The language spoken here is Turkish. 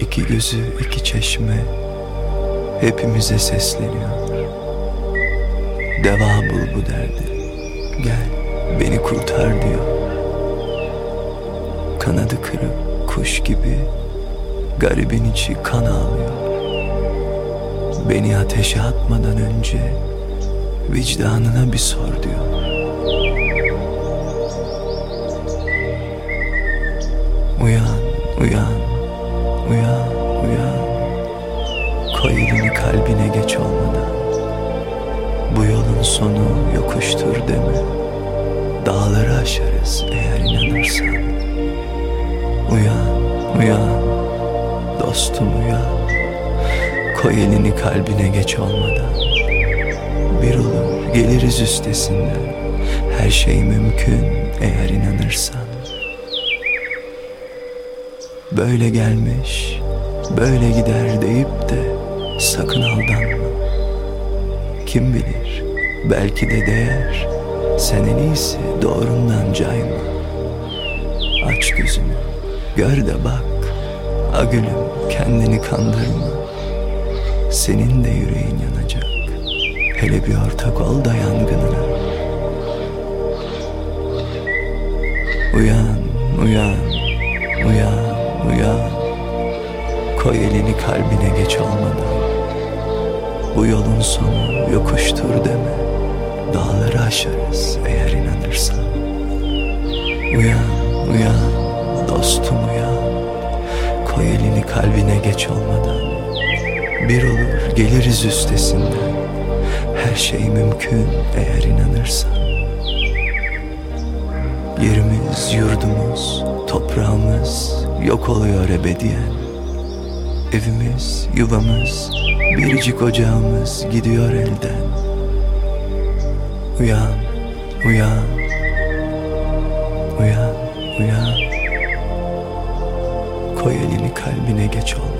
İki gözü iki çeşme hepimize sesleniyor. Deva bul bu derdi. Gel beni kurtar diyor. Kanadı kırık kuş gibi garibin içi kan ağlıyor. Beni ateşe atmadan önce vicdanına bir sor diyor. Geç olmadan. Bu yolun sonu yokuştur deme. Dağları aşarız eğer inanırsan. Uyan, uyan, dostum uyan. Koy elini kalbine geç olmadan. Bir olur geliriz üstesinden. Her şey mümkün eğer inanırsan. Böyle gelmiş, böyle gider deyip de sakın aldanma. Kim bilir, belki de değer. Sen en iyisi doğrundan cayma. Aç gözünü, gör de bak. A gülüm kendini kandırma. Senin de yüreğin yanacak. Hele bir ortak ol da yangınına. Uyan, uyan, uyan, uyan. Koy elini kalbine geç olmadan. Bu yolun sonu yokuştur deme. Dağları aşarız eğer inanırsan. Uyan, uyan, dostum uyan. Koy elini kalbine geç olmadan. Bir olur geliriz üstesinden. Her şey mümkün eğer inanırsan. Yerimiz, yurdumuz, toprağımız yok oluyor ebediyen. Evimiz, yuvamız, biricik ocağımız gidiyor elden. Uyan, uyan, uyan, uyan. Koy elini kalbine geç olmadan.